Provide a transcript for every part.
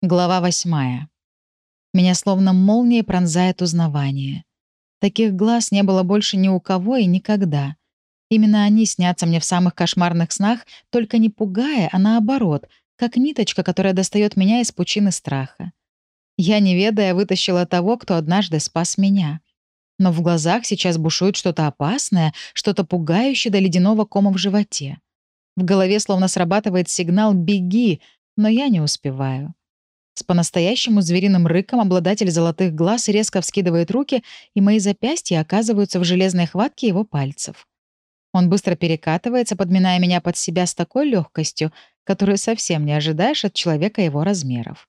Глава восьмая. Меня словно молнией пронзает узнавание. Таких глаз не было больше ни у кого и никогда. Именно они снятся мне в самых кошмарных снах, только не пугая, а наоборот, как ниточка, которая достает меня из пучины страха. Я, не ведая, вытащила того, кто однажды спас меня. Но в глазах сейчас бушует что-то опасное, что-то пугающее до ледяного кома в животе. В голове словно срабатывает сигнал «беги», но я не успеваю. С по-настоящему звериным рыком обладатель золотых глаз резко вскидывает руки, и мои запястья оказываются в железной хватке его пальцев. Он быстро перекатывается, подминая меня под себя с такой легкостью, которую совсем не ожидаешь от человека его размеров.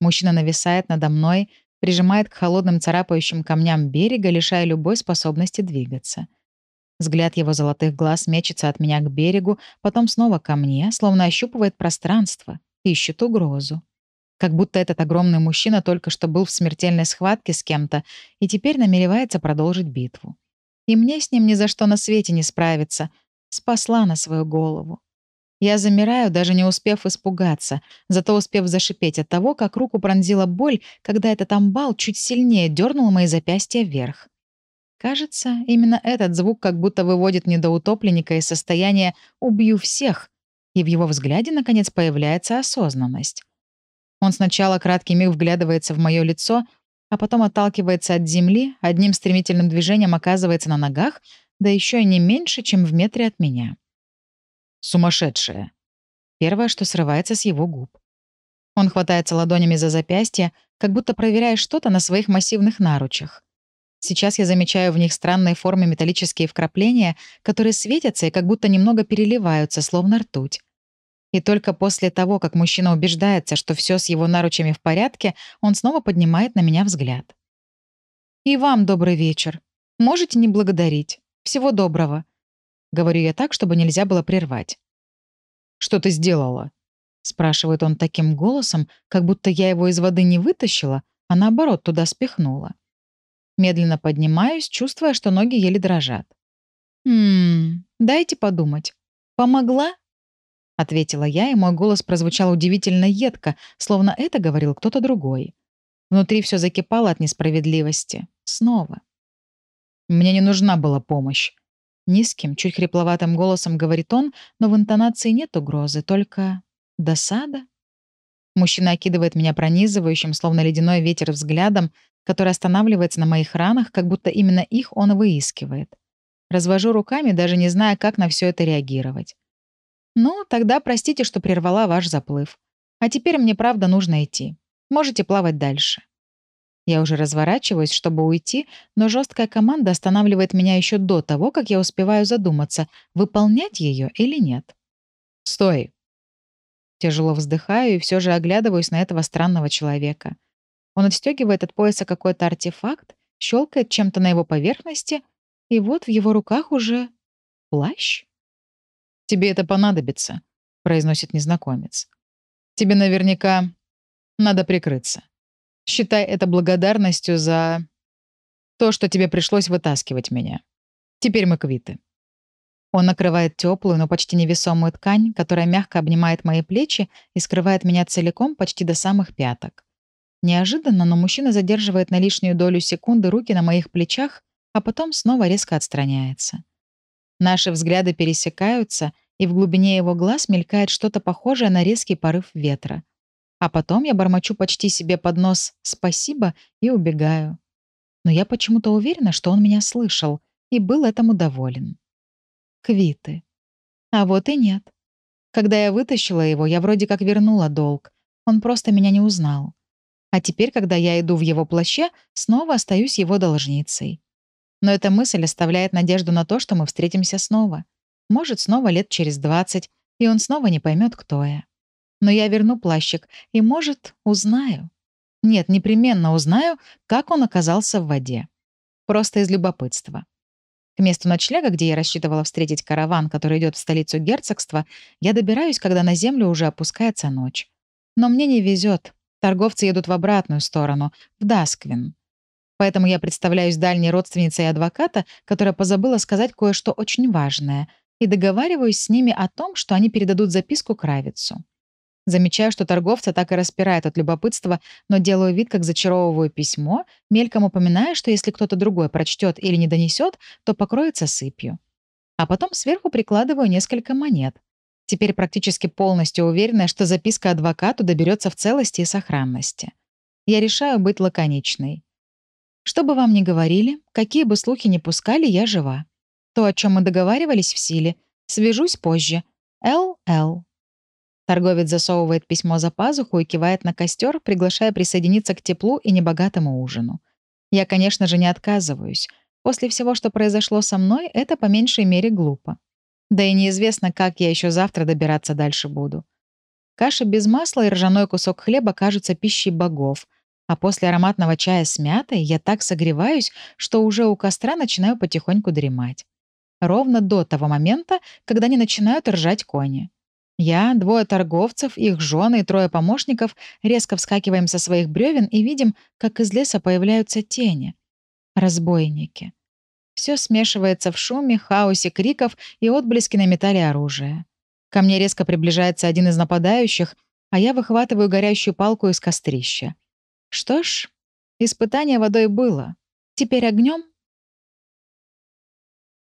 Мужчина нависает надо мной, прижимает к холодным царапающим камням берега, лишая любой способности двигаться. Взгляд его золотых глаз мечется от меня к берегу, потом снова ко мне, словно ощупывает пространство, ищет угрозу. Как будто этот огромный мужчина только что был в смертельной схватке с кем-то и теперь намеревается продолжить битву. И мне с ним ни за что на свете не справиться. Спасла на свою голову. Я замираю, даже не успев испугаться, зато успев зашипеть от того, как руку пронзила боль, когда этот амбал чуть сильнее дернул мои запястья вверх. Кажется, именно этот звук как будто выводит недоутопленника из состояния «убью всех», и в его взгляде, наконец, появляется осознанность. Он сначала краткий миг вглядывается в мое лицо, а потом отталкивается от земли, одним стремительным движением оказывается на ногах, да еще и не меньше, чем в метре от меня. «Сумасшедшая!» Первое, что срывается с его губ. Он хватается ладонями за запястье, как будто проверяя что-то на своих массивных наручах. Сейчас я замечаю в них странной формы металлические вкрапления, которые светятся и как будто немного переливаются, словно ртуть. И только после того, как мужчина убеждается, что все с его наручами в порядке, он снова поднимает на меня взгляд. «И вам добрый вечер. Можете не благодарить. Всего доброго», — говорю я так, чтобы нельзя было прервать. «Что ты сделала?» — спрашивает он таким голосом, как будто я его из воды не вытащила, а наоборот туда спихнула. Медленно поднимаюсь, чувствуя, что ноги еле дрожат. «Ммм, дайте подумать. Помогла?» — ответила я, и мой голос прозвучал удивительно едко, словно это говорил кто-то другой. Внутри все закипало от несправедливости. Снова. «Мне не нужна была помощь». Низким, чуть хрипловатым голосом говорит он, но в интонации нет угрозы, только досада. Мужчина окидывает меня пронизывающим, словно ледяной ветер взглядом, который останавливается на моих ранах, как будто именно их он выискивает. Развожу руками, даже не зная, как на все это реагировать. «Ну, тогда простите, что прервала ваш заплыв. А теперь мне правда нужно идти. Можете плавать дальше». Я уже разворачиваюсь, чтобы уйти, но жесткая команда останавливает меня еще до того, как я успеваю задуматься, выполнять ее или нет. «Стой!» Тяжело вздыхаю и все же оглядываюсь на этого странного человека. Он отстегивает от пояса какой-то артефакт, щелкает чем-то на его поверхности, и вот в его руках уже плащ. «Тебе это понадобится», — произносит незнакомец. «Тебе наверняка надо прикрыться. Считай это благодарностью за то, что тебе пришлось вытаскивать меня. Теперь мы квиты». Он накрывает теплую, но почти невесомую ткань, которая мягко обнимает мои плечи и скрывает меня целиком почти до самых пяток. Неожиданно, но мужчина задерживает на лишнюю долю секунды руки на моих плечах, а потом снова резко отстраняется. Наши взгляды пересекаются, и в глубине его глаз мелькает что-то похожее на резкий порыв ветра. А потом я бормочу почти себе под нос «спасибо» и убегаю. Но я почему-то уверена, что он меня слышал и был этому доволен. Квиты. А вот и нет. Когда я вытащила его, я вроде как вернула долг. Он просто меня не узнал. А теперь, когда я иду в его плаще, снова остаюсь его должницей. Но эта мысль оставляет надежду на то, что мы встретимся снова. Может, снова лет через двадцать, и он снова не поймет, кто я. Но я верну плащик, и, может, узнаю. Нет, непременно узнаю, как он оказался в воде. Просто из любопытства. К месту ночлега, где я рассчитывала встретить караван, который идет в столицу герцогства, я добираюсь, когда на землю уже опускается ночь. Но мне не везет. Торговцы едут в обратную сторону, в Дасквин. Поэтому я представляюсь дальней родственницей адвоката, которая позабыла сказать кое-что очень важное, и договариваюсь с ними о том, что они передадут записку Кравицу. Замечаю, что торговца так и распирает от любопытства, но делаю вид, как зачаровываю письмо, мельком упоминая, что если кто-то другой прочтет или не донесет, то покроется сыпью. А потом сверху прикладываю несколько монет. Теперь практически полностью уверена, что записка адвокату доберется в целости и сохранности. Я решаю быть лаконичной. Что бы вам ни говорили, какие бы слухи ни пускали, я жива. То, о чем мы договаривались в силе, свяжусь позже. Л.Л. Торговец засовывает письмо за пазуху и кивает на костер, приглашая присоединиться к теплу и небогатому ужину. Я, конечно же, не отказываюсь. После всего, что произошло со мной, это по меньшей мере глупо. Да и неизвестно, как я еще завтра добираться дальше буду. Каша без масла и ржаной кусок хлеба кажутся пищей богов, а после ароматного чая с мятой я так согреваюсь, что уже у костра начинаю потихоньку дремать. Ровно до того момента, когда не начинают ржать кони. Я, двое торговцев, их жены и трое помощников резко вскакиваем со своих бревен и видим, как из леса появляются тени. Разбойники. Все смешивается в шуме, хаосе криков и отблески на металле оружия. Ко мне резко приближается один из нападающих, а я выхватываю горящую палку из кострища. Что ж, испытание водой было. Теперь огнем